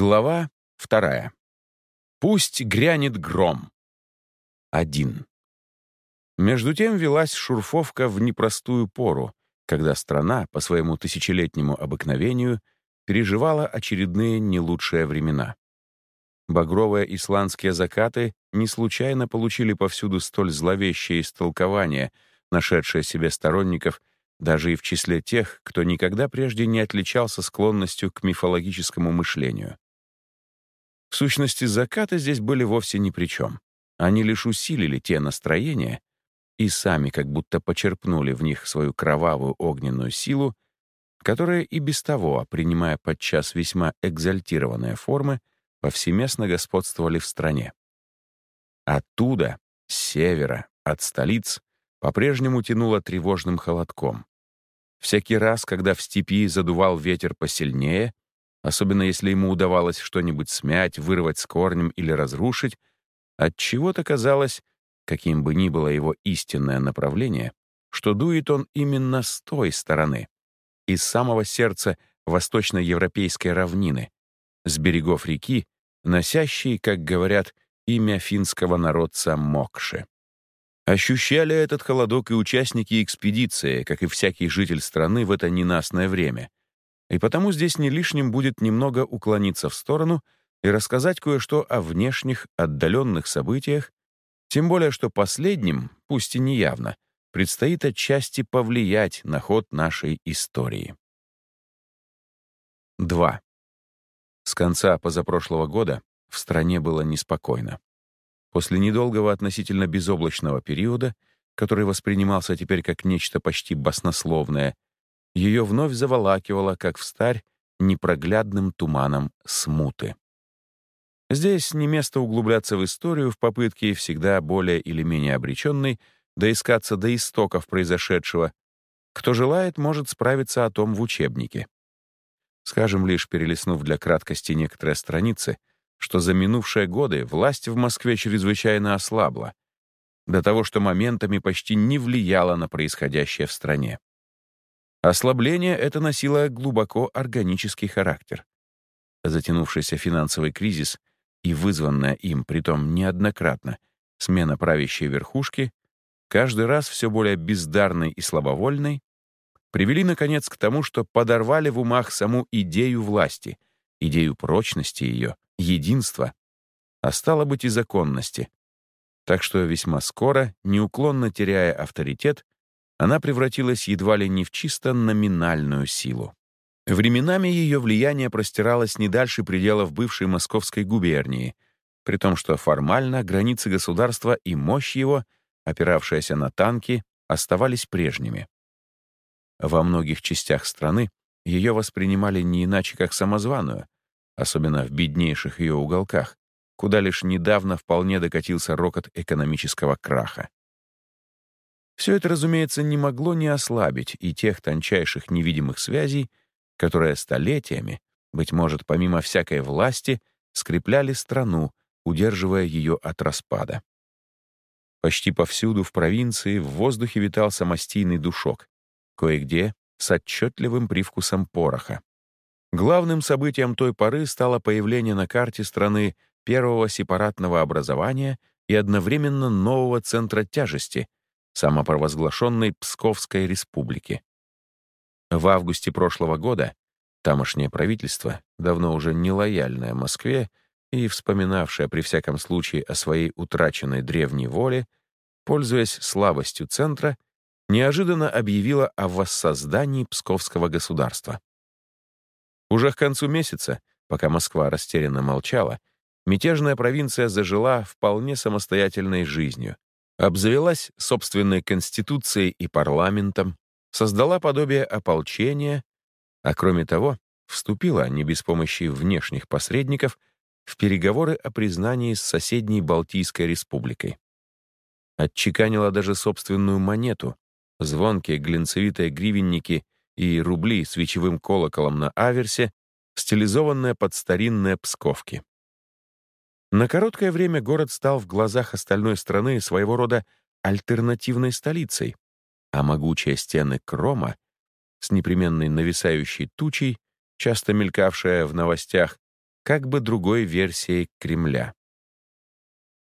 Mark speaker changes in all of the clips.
Speaker 1: Глава вторая. Пусть грянет гром. Один. Между тем велась шурфовка в непростую пору, когда страна, по своему тысячелетнему обыкновению, переживала очередные не лучшие времена. Багровые исландские закаты не случайно получили повсюду столь зловещее истолкование, нашедшее себе сторонников даже и в числе тех, кто никогда прежде не отличался склонностью к мифологическому мышлению. В сущности, закаты здесь были вовсе ни при чем. Они лишь усилили те настроения и сами как будто почерпнули в них свою кровавую огненную силу, которая и без того, принимая подчас весьма экзальтированные формы, повсеместно господствовали в стране. Оттуда, с севера, от столиц, по-прежнему тянуло тревожным холодком. Всякий раз, когда в степи задувал ветер посильнее, особенно если ему удавалось что-нибудь смять, вырвать с корнем или разрушить, от чего то казалось, каким бы ни было его истинное направление, что дует он именно с той стороны, из самого сердца восточноевропейской равнины, с берегов реки, носящей, как говорят, имя финского народца Мокши. Ощущали этот холодок и участники экспедиции, как и всякий житель страны в это ненастное время. И потому здесь не лишним будет немного уклониться в сторону и рассказать кое-что о внешних, отдаленных событиях, тем более что последним, пусть и неявно, предстоит отчасти повлиять на ход нашей истории. 2. С конца позапрошлого года в стране было неспокойно. После недолгого относительно безоблачного периода, который воспринимался теперь как нечто почти баснословное, ее вновь заволакивало, как в старь, непроглядным туманом смуты. Здесь не место углубляться в историю в попытке всегда более или менее обреченной доискаться до истоков произошедшего. Кто желает, может справиться о том в учебнике. Скажем лишь, перелистнув для краткости некоторые страницы — что за минувшие годы власть в Москве чрезвычайно ослабла, до того, что моментами почти не влияла на происходящее в стране. Ослабление это носило глубоко органический характер. Затянувшийся финансовый кризис и вызванная им, притом неоднократно, смена правящей верхушки, каждый раз все более бездарной и слабовольной, привели, наконец, к тому, что подорвали в умах саму идею власти, идею прочности ее, единства, а стало быть и законности. Так что весьма скоро, неуклонно теряя авторитет, она превратилась едва ли не в чисто номинальную силу. Временами ее влияние простиралось не дальше пределов бывшей Московской губернии, при том, что формально границы государства и мощь его, опиравшаяся на танки, оставались прежними. Во многих частях страны ее воспринимали не иначе как самозваную, особенно в беднейших ее уголках, куда лишь недавно вполне докатился рокот экономического краха. Все это, разумеется, не могло не ослабить и тех тончайших невидимых связей, которые столетиями, быть может, помимо всякой власти, скрепляли страну, удерживая ее от распада. Почти повсюду в провинции в воздухе витал самостийный душок, кое-где с отчетливым привкусом пороха. Главным событием той поры стало появление на карте страны первого сепаратного образования и одновременно нового центра тяжести, самопровозглашенной Псковской республики. В августе прошлого года тамошнее правительство, давно уже нелояльное Москве и вспоминавшее при всяком случае о своей утраченной древней воле, пользуясь слабостью центра, неожиданно объявило о воссоздании Псковского государства. Уже к концу месяца, пока Москва растерянно молчала, мятежная провинция зажила вполне самостоятельной жизнью, обзавелась собственной конституцией и парламентом, создала подобие ополчения, а кроме того, вступила, не без помощи внешних посредников, в переговоры о признании с соседней Балтийской республикой. Отчеканила даже собственную монету, звонкие глинцевитые гривенники и рубли с вечевым колоколом на аверсе, стилизованные под старинные псковки. На короткое время город стал в глазах остальной страны своего рода альтернативной столицей, а могучие стены Крома с непременной нависающей тучей, часто мелькавшая в новостях, как бы другой версией Кремля.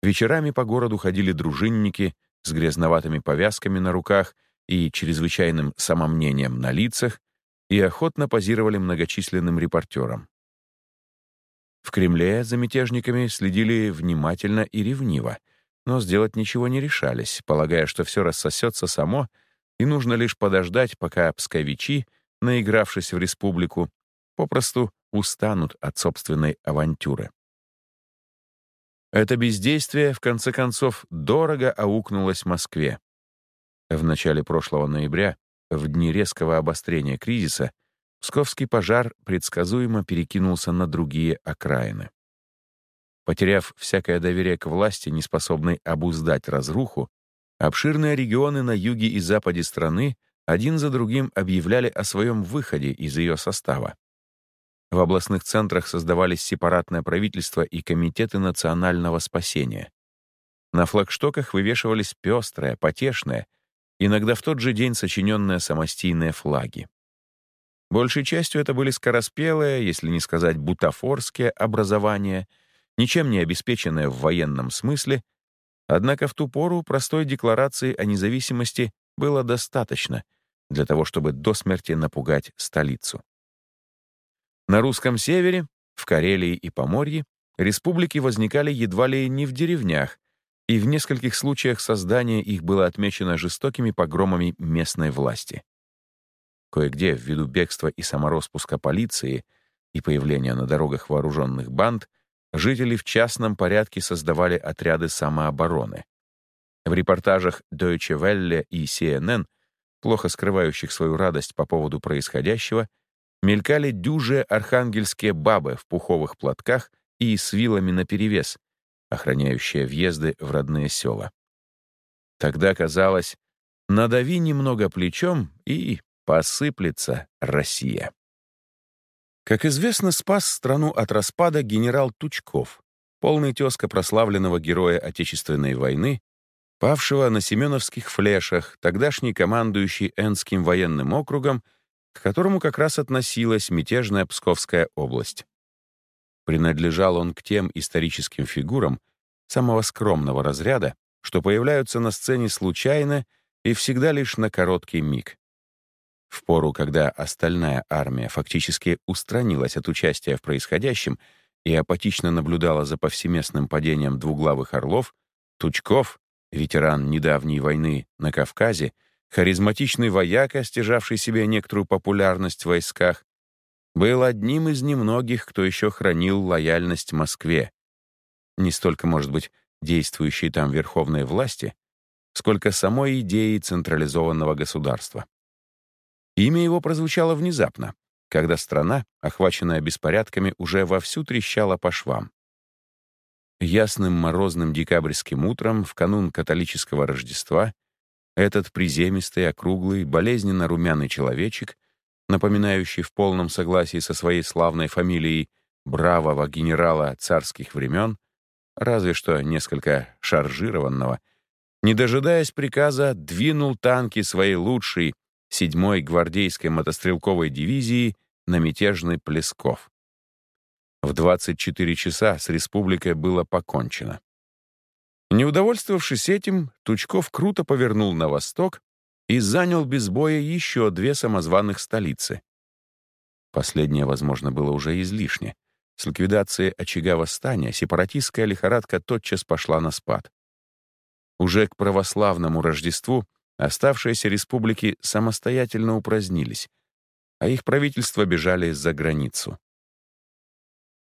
Speaker 1: Вечерами по городу ходили дружинники с грязноватыми повязками на руках и чрезвычайным самомнением на лицах и охотно позировали многочисленным репортерам. В Кремле за мятежниками следили внимательно и ревниво, но сделать ничего не решались, полагая, что все рассосется само, и нужно лишь подождать, пока псковичи, наигравшись в республику, попросту устанут от собственной авантюры. Это бездействие, в конце концов, дорого аукнулось Москве. В начале прошлого ноября, в дни резкого обострения кризиса, Псковский пожар предсказуемо перекинулся на другие окраины. Потеряв всякое доверие к власти, неспособной обуздать разруху, обширные регионы на юге и западе страны один за другим объявляли о своем выходе из ее состава. В областных центрах создавались сепаратное правительство и комитеты национального спасения. На флагштоках вывешивались пестрые, потешные, иногда в тот же день сочиненные самостийные флаги. Большей частью это были скороспелые, если не сказать бутафорские, образования, ничем не обеспеченные в военном смысле, однако в ту пору простой декларации о независимости было достаточно для того, чтобы до смерти напугать столицу. На русском севере, в Карелии и Поморье, республики возникали едва ли не в деревнях, и в нескольких случаях создание их было отмечено жестокими погромами местной власти. Кое-где, ввиду бегства и самороспуска полиции и появления на дорогах вооруженных банд, жители в частном порядке создавали отряды самообороны. В репортажах Deutsche Welle и CNN, плохо скрывающих свою радость по поводу происходящего, мелькали дюжие архангельские бабы в пуховых платках и с вилами наперевес, охраняющие въезды в родные села. Тогда казалось, надави немного плечом и посыплется Россия. Как известно, спас страну от распада генерал Тучков, полный тезка прославленного героя Отечественной войны, павшего на Семеновских флешах, тогдашний командующий Энским военным округом к которому как раз относилась мятежная Псковская область. Принадлежал он к тем историческим фигурам самого скромного разряда, что появляются на сцене случайно и всегда лишь на короткий миг. В пору, когда остальная армия фактически устранилась от участия в происходящем и апатично наблюдала за повсеместным падением двуглавых орлов, Тучков, ветеран недавней войны на Кавказе, харизматичный вояка, стяжавший себе некоторую популярность в войсках, был одним из немногих, кто еще хранил лояльность Москве. Не столько, может быть, действующей там верховной власти, сколько самой идеи централизованного государства. Имя его прозвучало внезапно, когда страна, охваченная беспорядками, уже вовсю трещала по швам. Ясным морозным декабрьским утром, в канун католического Рождества, этот приземистый, округлый, болезненно румяный человечек, напоминающий в полном согласии со своей славной фамилией бравого генерала царских времен, разве что несколько шаржированного, не дожидаясь приказа, двинул танки своей лучшей, седьмой гвардейской мотострелковой дивизии на мятежный Плесков. В 24 часа с республикой было покончено. Не удовольствовавшись этим, Тучков круто повернул на восток и занял без боя еще две самозваных столицы. Последнее, возможно, было уже излишне. С ликвидацией очага восстания сепаратистская лихорадка тотчас пошла на спад. Уже к православному Рождеству оставшиеся республики самостоятельно упразднились, а их правительства бежали за границу.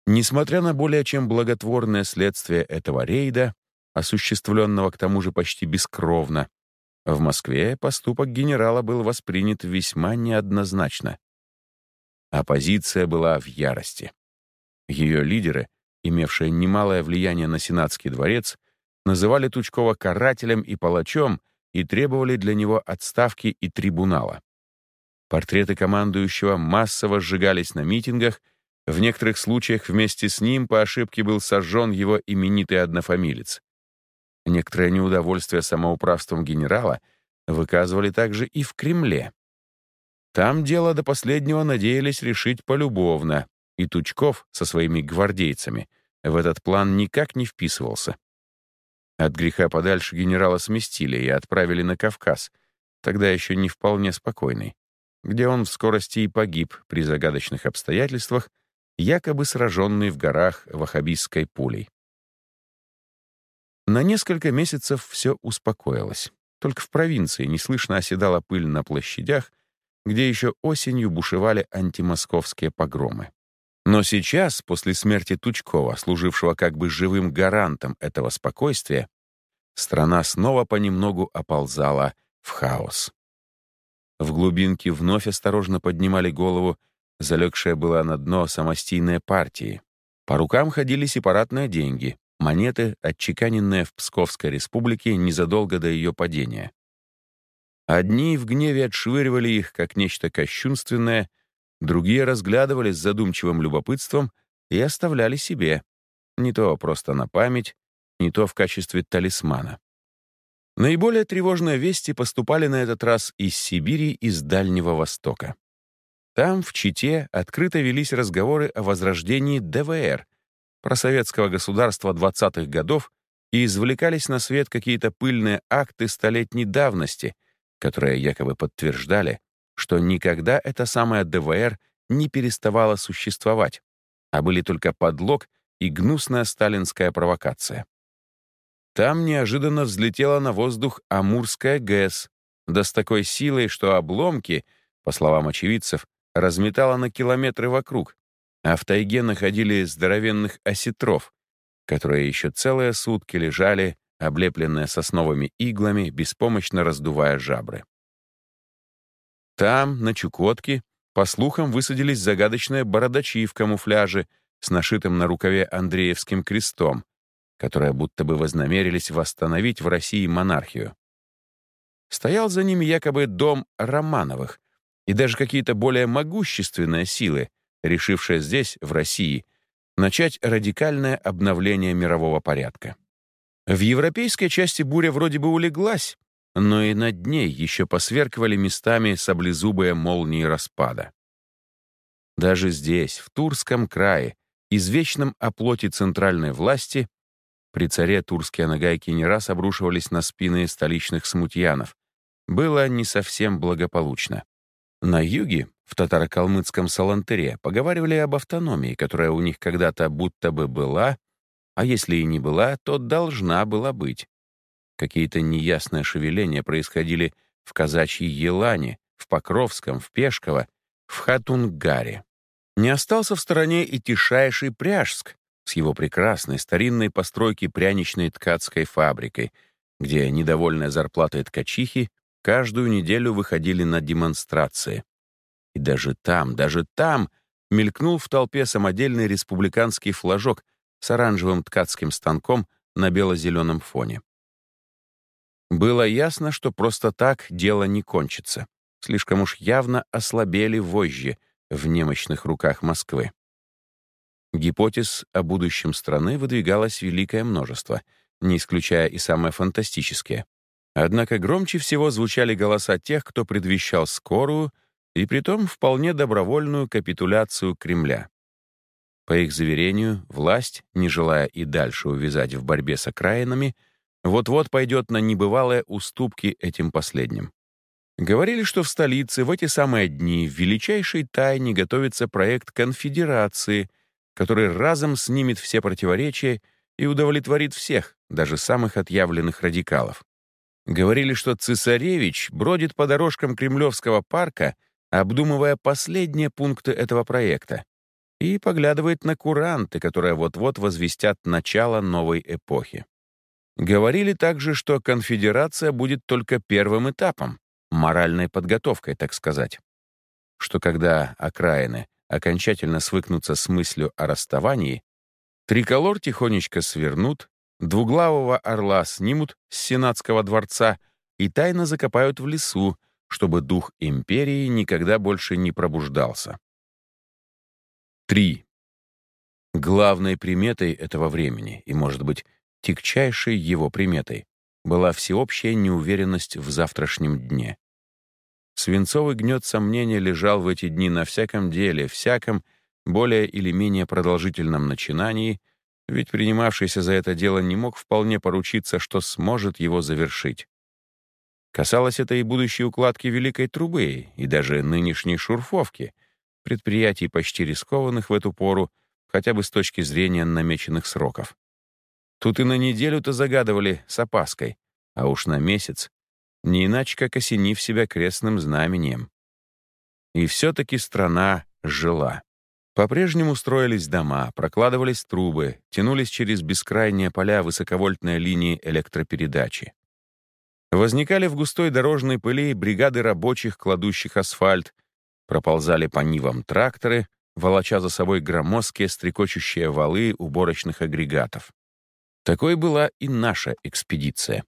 Speaker 1: Несмотря на более чем благотворное следствие этого рейда, осуществленного к тому же почти бескровно, в Москве поступок генерала был воспринят весьма неоднозначно. Оппозиция была в ярости. Ее лидеры, имевшие немалое влияние на Сенатский дворец, называли Тучкова карателем и палачом и требовали для него отставки и трибунала. Портреты командующего массово сжигались на митингах, в некоторых случаях вместе с ним по ошибке был сожжен его именитый однофамилец. Некоторое неудовольствие самоуправством генерала выказывали также и в Кремле. Там дело до последнего надеялись решить полюбовно, и Тучков со своими гвардейцами в этот план никак не вписывался. От греха подальше генерала сместили и отправили на Кавказ, тогда еще не вполне спокойный, где он в скорости и погиб при загадочных обстоятельствах, якобы сраженный в горах ваххабистской пулей. На несколько месяцев все успокоилось. Только в провинции неслышно оседала пыль на площадях, где еще осенью бушевали антимосковские погромы. Но сейчас, после смерти Тучкова, служившего как бы живым гарантом этого спокойствия, страна снова понемногу оползала в хаос. В глубинке вновь осторожно поднимали голову, залегшая была на дно самостийные партии. По рукам ходили сепаратные деньги, монеты, отчеканенные в Псковской республике незадолго до ее падения. Одни в гневе отшвыривали их, как нечто кощунственное, другие разглядывали с задумчивым любопытством и оставляли себе, не то просто на память, не то в качестве талисмана. Наиболее тревожные вести поступали на этот раз из Сибири и с Дальнего Востока. Там, в Чите, открыто велись разговоры о возрождении ДВР, просоветского государства 20-х годов, и извлекались на свет какие-то пыльные акты столетней давности, которые якобы подтверждали, что никогда эта самая ДВР не переставала существовать, а были только подлог и гнусная сталинская провокация. Там неожиданно взлетела на воздух Амурская ГЭС, да с такой силой, что обломки, по словам очевидцев, разметала на километры вокруг, а в тайге находили здоровенных осетров, которые еще целые сутки лежали, облепленные сосновыми иглами, беспомощно раздувая жабры. Там, на Чукотке, по слухам, высадились загадочные бородачи в камуфляже с нашитым на рукаве Андреевским крестом, которые будто бы вознамерились восстановить в России монархию. Стоял за ними якобы дом Романовых и даже какие-то более могущественные силы, решившие здесь, в России, начать радикальное обновление мирового порядка. В европейской части буря вроде бы улеглась, но и над ней еще посверкивали местами саблезубые молнии распада. Даже здесь, в Турском крае, извечном оплоте центральной власти, при царе турские нагайки не раз обрушивались на спины столичных смутьянов. Было не совсем благополучно. На юге, в татаро-калмыцком Салантере, поговаривали об автономии, которая у них когда-то будто бы была, а если и не была, то должна была быть. Какие-то неясные шевеления происходили в казачьей Елане, в Покровском, в Пешково, в Хатунгаре. Не остался в стороне и тишайший Пряжск, с его прекрасной старинной постройки пряничной ткацкой фабрикой, где недовольные зарплатой ткачихи каждую неделю выходили на демонстрации. И даже там, даже там мелькнул в толпе самодельный республиканский флажок с оранжевым ткацким станком на бело-зеленом фоне. Было ясно, что просто так дело не кончится. Слишком уж явно ослабели вожжи в немощных руках Москвы. Гипотез о будущем страны выдвигалось великое множество, не исключая и самые фантастические. Однако громче всего звучали голоса тех, кто предвещал скорую и притом вполне добровольную капитуляцию Кремля. По их заверению, власть, не желая и дальше увязать в борьбе с окраинами, вот-вот пойдет на небывалые уступки этим последним. Говорили, что в столице в эти самые дни в величайшей тайне готовится проект конфедерации — который разом снимет все противоречия и удовлетворит всех, даже самых отъявленных радикалов. Говорили, что цесаревич бродит по дорожкам Кремлевского парка, обдумывая последние пункты этого проекта, и поглядывает на куранты, которые вот-вот возвестят начало новой эпохи. Говорили также, что конфедерация будет только первым этапом, моральной подготовкой, так сказать. Что когда окраины окончательно свыкнуться с мыслью о расставании, триколор тихонечко свернут, двуглавого орла снимут с Сенатского дворца и тайно закопают в лесу, чтобы дух империи никогда больше не пробуждался. 3. Главной приметой этого времени, и, может быть, тягчайшей его приметой, была всеобщая неуверенность в завтрашнем дне. Свинцовый гнет сомнения лежал в эти дни на всяком деле, всяком, более или менее продолжительном начинании, ведь принимавшийся за это дело не мог вполне поручиться, что сможет его завершить. Касалось это и будущей укладки Великой Трубы, и даже нынешней шурфовки, предприятий почти рискованных в эту пору, хотя бы с точки зрения намеченных сроков. Тут и на неделю-то загадывали с опаской, а уж на месяц, не иначе как осенив себя крестным знамением. И все-таки страна жила. По-прежнему строились дома, прокладывались трубы, тянулись через бескрайние поля высоковольтные линии электропередачи. Возникали в густой дорожной пыли бригады рабочих, кладущих асфальт, проползали по нивам тракторы, волоча за собой громоздкие стрекочущие валы уборочных агрегатов. Такой была и наша экспедиция.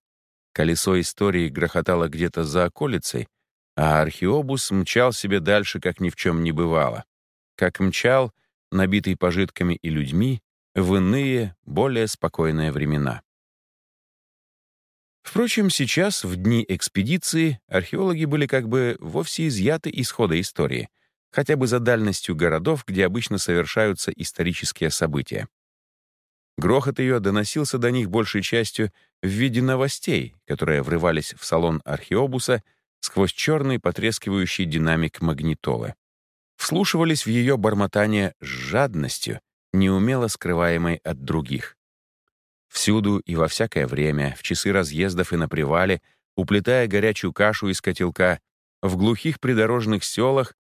Speaker 1: Колесо истории грохотало где-то за околицей, а археобус мчал себе дальше, как ни в чем не бывало. Как мчал, набитый пожитками и людьми, в иные, более спокойные времена. Впрочем, сейчас, в дни экспедиции, археологи были как бы вовсе изъяты из хода истории, хотя бы за дальностью городов, где обычно совершаются исторические события. Грохот ее доносился до них большей частью в виде новостей, которые врывались в салон археобуса сквозь черный потрескивающий динамик магнитолы. Вслушивались в ее бормотание с жадностью, неумело скрываемой от других. Всюду и во всякое время, в часы разъездов и на привале, уплетая горячую кашу из котелка, в глухих придорожных селах,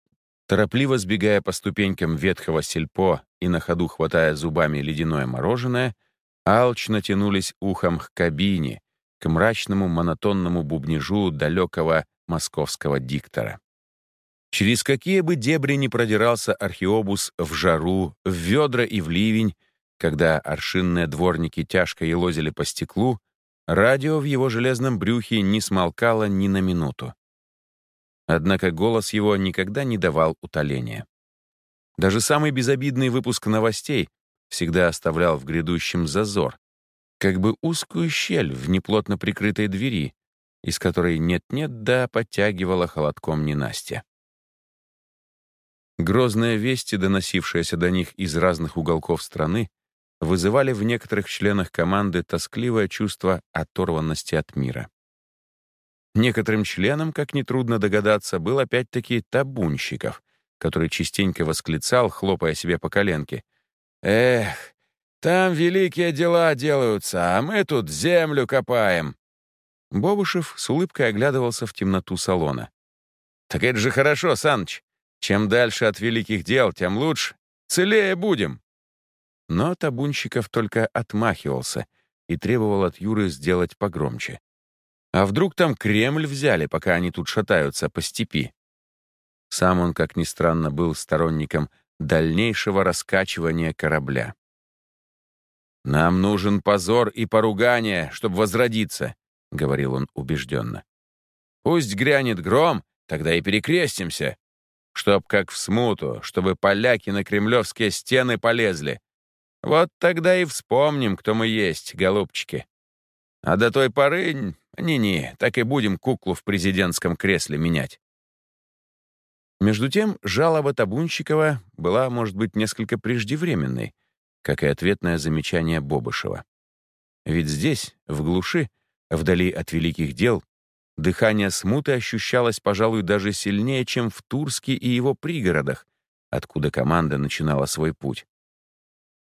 Speaker 1: торопливо сбегая по ступенькам ветхого сельпо и на ходу хватая зубами ледяное мороженое, алчно тянулись ухом к кабине, к мрачному монотонному бубнижу далекого московского диктора. Через какие бы дебри ни продирался археобус в жару, в ведра и в ливень, когда аршинные дворники тяжко елозили по стеклу, радио в его железном брюхе не смолкало ни на минуту. Однако голос его никогда не давал утоления. Даже самый безобидный выпуск новостей всегда оставлял в грядущем зазор, как бы узкую щель в неплотно прикрытой двери, из которой нет-нет да подтягивала холодком ненастья. Грозные вести, доносившиеся до них из разных уголков страны, вызывали в некоторых членах команды тоскливое чувство оторванности от мира. Некоторым членам, как нетрудно догадаться, был опять-таки табунщиков, который частенько восклицал, хлопая себе по коленке. «Эх, там великие дела делаются, а мы тут землю копаем». Бобушев с улыбкой оглядывался в темноту салона. «Так это же хорошо, Саныч. Чем дальше от великих дел, тем лучше. Целее будем». Но табунщиков только отмахивался и требовал от Юры сделать погромче. А вдруг там Кремль взяли, пока они тут шатаются по степи? Сам он, как ни странно, был сторонником дальнейшего раскачивания корабля. «Нам нужен позор и поругание, чтобы возродиться», — говорил он убежденно. «Пусть грянет гром, тогда и перекрестимся. Чтоб как в смуту, чтобы поляки на кремлевские стены полезли, вот тогда и вспомним, кто мы есть, голубчики. А до той поры, не-не, так и будем куклу в президентском кресле менять. Между тем, жалоба Табунщикова была, может быть, несколько преждевременной, как и ответное замечание Бобышева. Ведь здесь, в глуши, вдали от великих дел, дыхание смуты ощущалось, пожалуй, даже сильнее, чем в Турске и его пригородах, откуда команда начинала свой путь.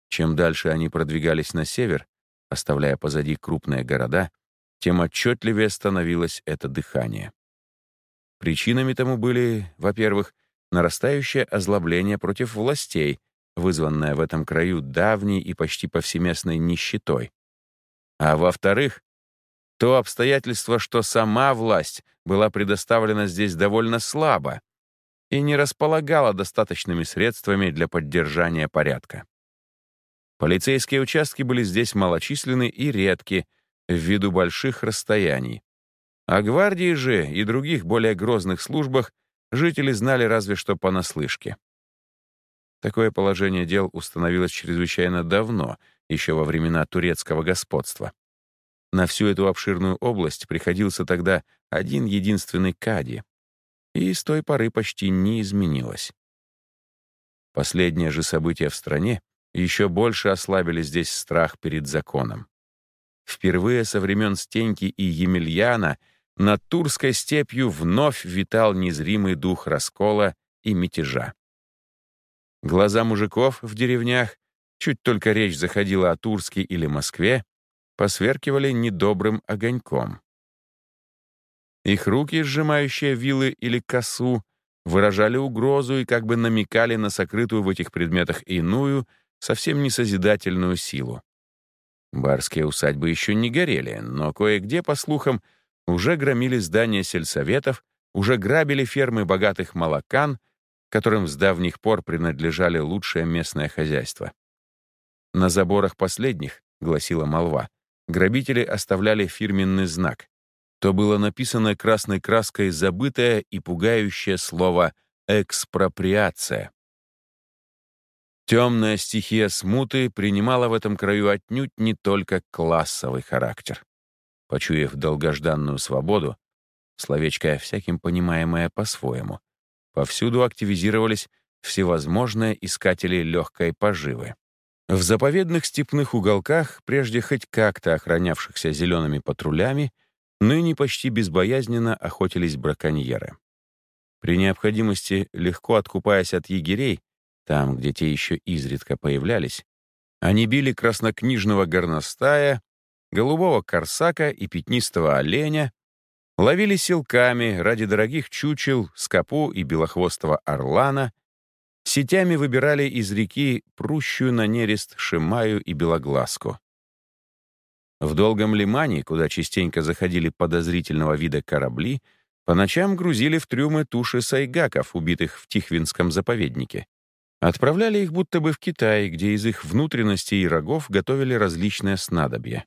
Speaker 1: Чем дальше они продвигались на север, оставляя позади крупные города, тем отчетливее становилось это дыхание. Причинами тому были, во-первых, нарастающее озлобление против властей, вызванное в этом краю давней и почти повсеместной нищетой. А во-вторых, то обстоятельство, что сама власть была предоставлена здесь довольно слабо и не располагала достаточными средствами для поддержания порядка. Полицейские участки были здесь малочисленны и редки, ввиду больших расстояний. О гвардии же и других более грозных службах жители знали разве что понаслышке. Такое положение дел установилось чрезвычайно давно, еще во времена турецкого господства. На всю эту обширную область приходился тогда один единственный кади, и с той поры почти не изменилось. Последние же события в стране еще больше ослабили здесь страх перед законом. Впервые со времен Стеньки и Емельяна над Турской степью вновь витал незримый дух раскола и мятежа. Глаза мужиков в деревнях, чуть только речь заходила о Турске или Москве, посверкивали недобрым огоньком. Их руки, сжимающие вилы или косу, выражали угрозу и как бы намекали на сокрытую в этих предметах иную, совсем не созидательную силу. Барские усадьбы еще не горели, но кое-где, по слухам, уже громили здания сельсоветов, уже грабили фермы богатых молокан, которым с давних пор принадлежали лучшее местное хозяйство. На заборах последних, гласила молва, грабители оставляли фирменный знак. То было написано красной краской забытое и пугающее слово «экспроприация». Темная стихия смуты принимала в этом краю отнюдь не только классовый характер. Почуяв долгожданную свободу, словечко всяким понимаемое по-своему, повсюду активизировались всевозможные искатели легкой поживы. В заповедных степных уголках, прежде хоть как-то охранявшихся зелеными патрулями, ныне почти безбоязненно охотились браконьеры. При необходимости, легко откупаясь от егерей, там, где те еще изредка появлялись, они били краснокнижного горностая, голубого корсака и пятнистого оленя, ловили силками ради дорогих чучел, скопу и белохвостого орлана, сетями выбирали из реки прущую на нерест шимаю и белоглазку. В долгом лимане, куда частенько заходили подозрительного вида корабли, по ночам грузили в трюмы туши сайгаков, убитых в Тихвинском заповеднике. Отправляли их будто бы в Китай, где из их внутренностей и рогов готовили различные снадобья.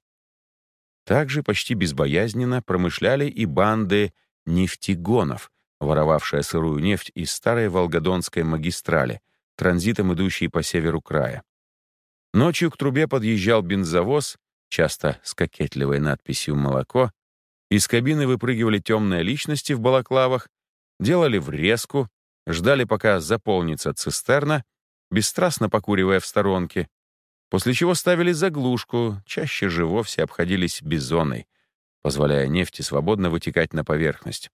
Speaker 1: Также почти безбоязненно промышляли и банды нефтегонов, воровавшие сырую нефть из старой Волгодонской магистрали, транзитом идущей по северу края. Ночью к трубе подъезжал бензовоз, часто с кокетливой надписью «молоко», из кабины выпрыгивали темные личности в балаклавах, делали врезку, ждали, пока заполнится цистерна, бесстрастно покуривая в сторонке, после чего ставили заглушку, чаще же вовсе обходились бизоной, позволяя нефти свободно вытекать на поверхность,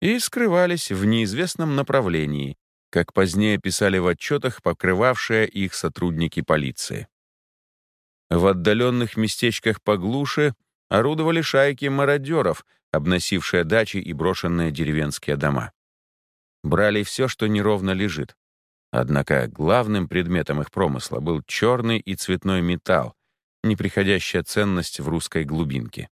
Speaker 1: и скрывались в неизвестном направлении, как позднее писали в отчетах покрывавшие их сотрудники полиции. В отдаленных местечках поглуше орудовали шайки мародеров, обносившие дачи и брошенные деревенские дома брали все, что неровно лежит. Однако главным предметом их промысла был черный и цветной металл, неприходящая ценность в русской глубинке.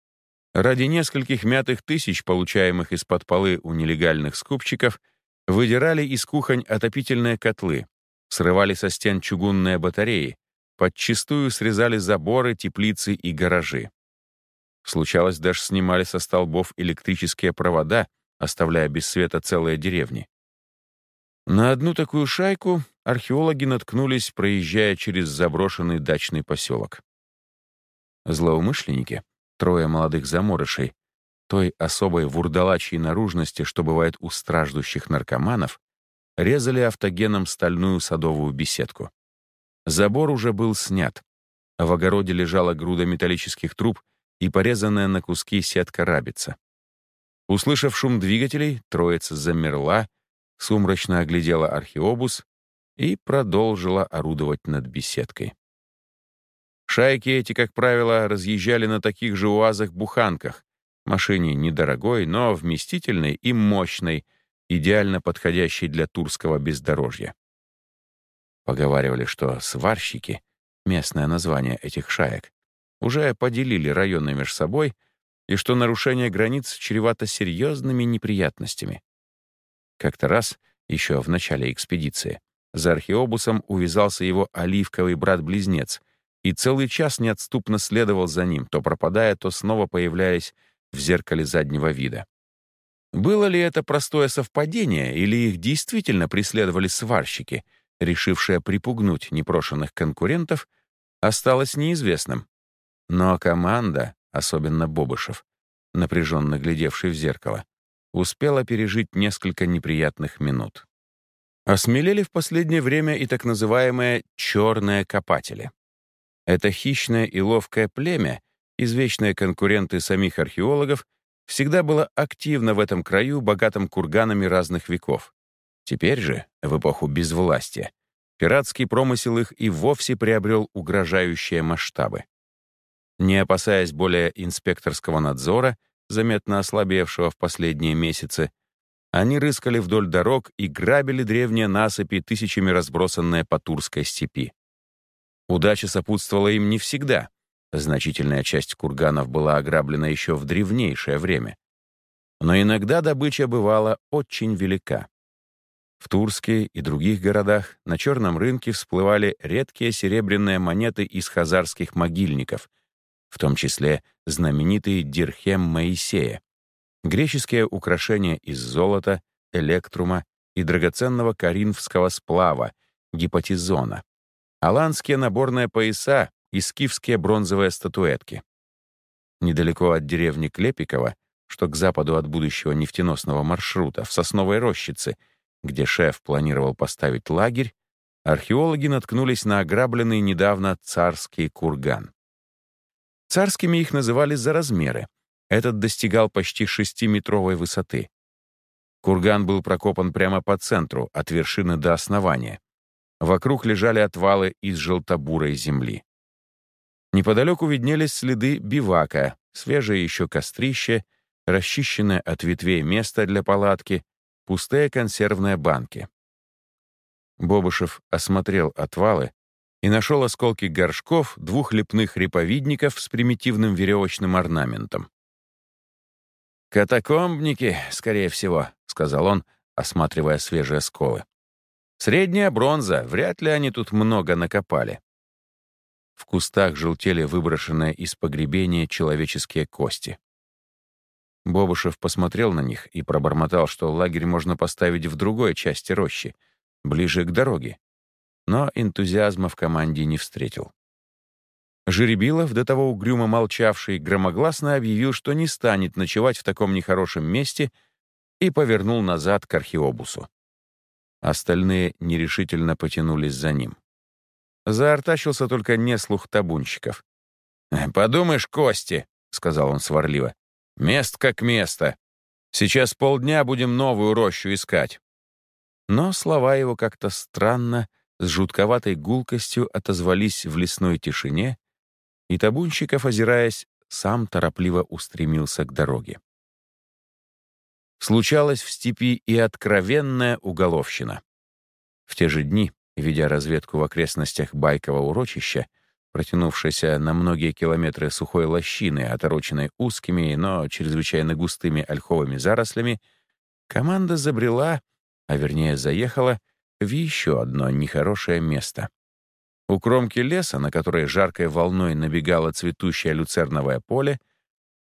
Speaker 1: Ради нескольких мятых тысяч, получаемых из-под полы у нелегальных скупщиков, выдирали из кухонь отопительные котлы, срывали со стен чугунные батареи, подчистую срезали заборы, теплицы и гаражи. Случалось, даже снимали со столбов электрические провода, оставляя без света целые деревни. На одну такую шайку археологи наткнулись, проезжая через заброшенный дачный поселок. Злоумышленники, трое молодых заморышей, той особой вурдалачьей наружности, что бывает у страждущих наркоманов, резали автогеном стальную садовую беседку. Забор уже был снят. В огороде лежала груда металлических труб и порезанная на куски сетка рабица. Услышав шум двигателей, троица замерла, сумрачно оглядела археобус и продолжила орудовать над беседкой. Шайки эти, как правило, разъезжали на таких же УАЗах-буханках, машине недорогой, но вместительной и мощной, идеально подходящей для турского бездорожья. Поговаривали, что сварщики, местное название этих шаек, уже поделили районы между собой и что нарушение границ чревато серьезными неприятностями. Как-то раз, еще в начале экспедиции, за археобусом увязался его оливковый брат-близнец и целый час неотступно следовал за ним, то пропадая, то снова появляясь в зеркале заднего вида. Было ли это простое совпадение, или их действительно преследовали сварщики, решившие припугнуть непрошенных конкурентов, осталось неизвестным. Но команда, особенно Бобышев, напряженно глядевший в зеркало, успела пережить несколько неприятных минут. Осмелели в последнее время и так называемые «черные копатели». Это хищное и ловкое племя, извечные конкуренты самих археологов, всегда было активно в этом краю, богатым курганами разных веков. Теперь же, в эпоху безвластия, пиратский промысел их и вовсе приобрел угрожающие масштабы. Не опасаясь более инспекторского надзора, заметно ослабевшего в последние месяцы, они рыскали вдоль дорог и грабили древние насыпи, тысячами разбросанные по Турской степи. Удача сопутствовала им не всегда. Значительная часть курганов была ограблена еще в древнейшее время. Но иногда добыча бывала очень велика. В Турске и других городах на черном рынке всплывали редкие серебряные монеты из хазарских могильников, в том числе знаменитый дирхем Моисея, греческие украшения из золота, электрума и драгоценного коринфского сплава, гипотизона, аланские наборные пояса и скифские бронзовые статуэтки. Недалеко от деревни Клепикова, что к западу от будущего нефтеносного маршрута, в Сосновой рощице, где шеф планировал поставить лагерь, археологи наткнулись на ограбленный недавно царский курган. Царскими их называли за размеры, этот достигал почти шестиметровой высоты. Курган был прокопан прямо по центру, от вершины до основания. Вокруг лежали отвалы из желтобурой земли. Неподалеку виднелись следы бивака, свежее еще кострище, расчищенное от ветвей место для палатки, пустые консервные банки. Бобышев осмотрел отвалы и нашел осколки горшков, двух лепных реповидников с примитивным веревочным орнаментом. «Катакомбники, скорее всего», — сказал он, осматривая свежие сколы. «Средняя бронза, вряд ли они тут много накопали». В кустах желтели выброшенные из погребения человеческие кости. Бобушев посмотрел на них и пробормотал, что лагерь можно поставить в другой части рощи, ближе к дороге. Но энтузиазма в команде не встретил. Жеребилов, до того угрюмо молчавший, громогласно объявил, что не станет ночевать в таком нехорошем месте и повернул назад к археобусу. Остальные нерешительно потянулись за ним. Заортачился только неслух табунщиков. «Подумаешь, Кости», — сказал он сварливо, — «мест как место. Сейчас полдня будем новую рощу искать». Но слова его как-то странно, с жутковатой гулкостью отозвались в лесной тишине, и Табунщиков, озираясь, сам торопливо устремился к дороге. Случалось в степи и откровенная уголовщина. В те же дни, ведя разведку в окрестностях Байкова урочища, протянувшейся на многие километры сухой лощины, отороченной узкими, но чрезвычайно густыми ольховыми зарослями, команда забрела, а вернее заехала, в еще одно нехорошее место. У кромки леса, на которой жаркой волной набегало цветущее люцерновое поле,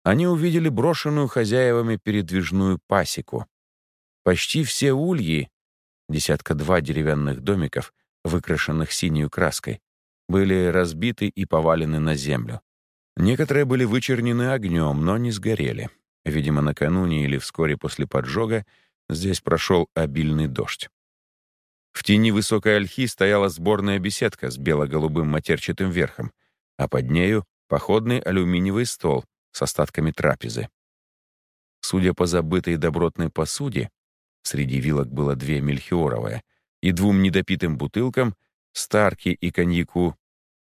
Speaker 1: они увидели брошенную хозяевами передвижную пасеку. Почти все ульи, десятка-два деревянных домиков, выкрашенных синей краской, были разбиты и повалены на землю. Некоторые были вычернены огнем, но не сгорели. Видимо, накануне или вскоре после поджога здесь прошел обильный дождь. В тени высокой ольхи стояла сборная беседка с бело-голубым матерчатым верхом, а под нею — походный алюминиевый стол с остатками трапезы. Судя по забытой добротной посуде, среди вилок было две мельхиоровые, и двум недопитым бутылкам, старки и коньяку,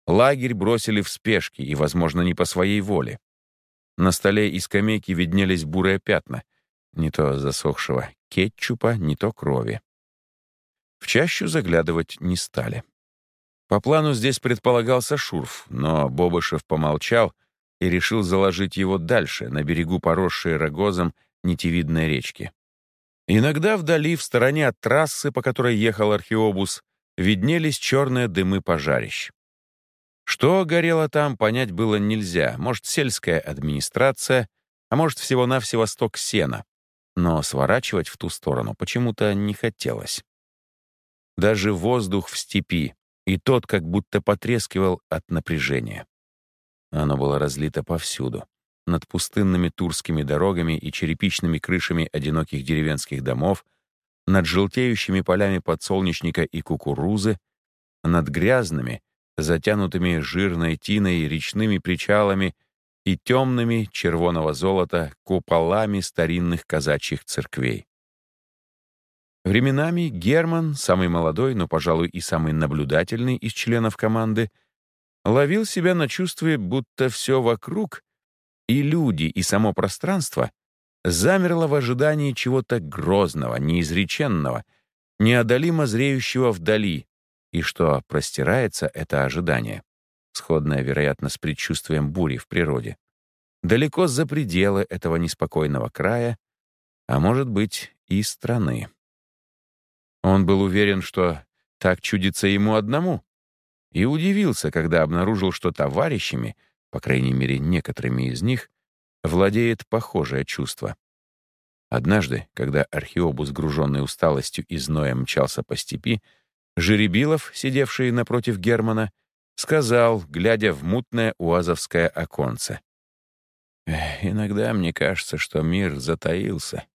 Speaker 1: лагерь бросили в спешке и, возможно, не по своей воле. На столе и скамейке виднелись бурые пятна, не то засохшего кетчупа, не то крови. В чащу заглядывать не стали. По плану здесь предполагался шурф, но Бобышев помолчал и решил заложить его дальше, на берегу поросшей рогозом нитевидной речки. Иногда вдали, в стороне от трассы, по которой ехал археобус, виднелись черные дымы пожарищ. Что горело там, понять было нельзя. Может, сельская администрация, а может, всего-навсего сток сена. Но сворачивать в ту сторону почему-то не хотелось. Даже воздух в степи, и тот как будто потрескивал от напряжения. Оно было разлито повсюду. Над пустынными турскими дорогами и черепичными крышами одиноких деревенских домов, над желтеющими полями подсолнечника и кукурузы, над грязными, затянутыми жирной тиной речными причалами и темными червоного золота куполами старинных казачьих церквей. Временами Герман, самый молодой, но, пожалуй, и самый наблюдательный из членов команды, ловил себя на чувстве, будто все вокруг, и люди, и само пространство, замерло в ожидании чего-то грозного, неизреченного, неодолимо зреющего вдали, и что простирается это ожидание, сходное, вероятно, с предчувствием бури в природе, далеко за пределы этого неспокойного края, а может быть и страны. Он был уверен, что так чудится ему одному, и удивился, когда обнаружил, что товарищами, по крайней мере, некоторыми из них, владеет похожее чувство. Однажды, когда археобус, груженный усталостью и зноем, мчался по степи, Жеребилов, сидевший напротив Германа, сказал, глядя в мутное уазовское оконце. «Иногда мне кажется, что мир затаился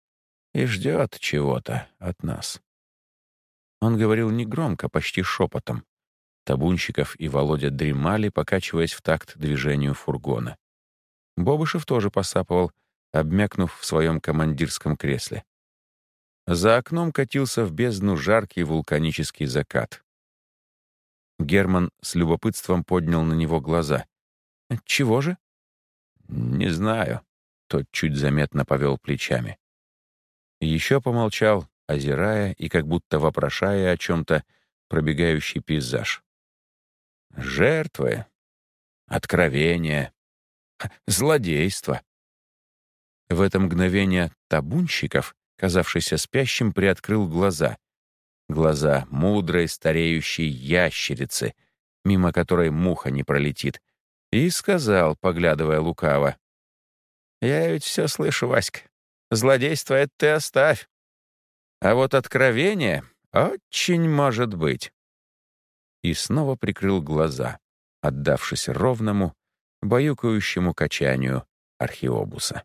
Speaker 1: и ждет чего-то от нас». Он говорил негромко, почти шепотом. Табунщиков и Володя дремали, покачиваясь в такт движению фургона. Бобышев тоже посапывал, обмякнув в своем командирском кресле. За окном катился в бездну жаркий вулканический закат. Герман с любопытством поднял на него глаза. «Чего же?» «Не знаю», — тот чуть заметно повел плечами. Еще помолчал, озирая и как будто вопрошая о чем-то пробегающий пейзаж. Жертвы, откровения, злодейство. В это мгновение табунщиков, казавшийся спящим, приоткрыл глаза. Глаза мудрой стареющей ящерицы, мимо которой муха не пролетит, и сказал, поглядывая лукаво, «Я ведь все слышу, Васька. Злодейство — это ты оставь. А вот откровение очень может быть. И снова прикрыл глаза, отдавшись ровному, баюкающему качанию археобуса.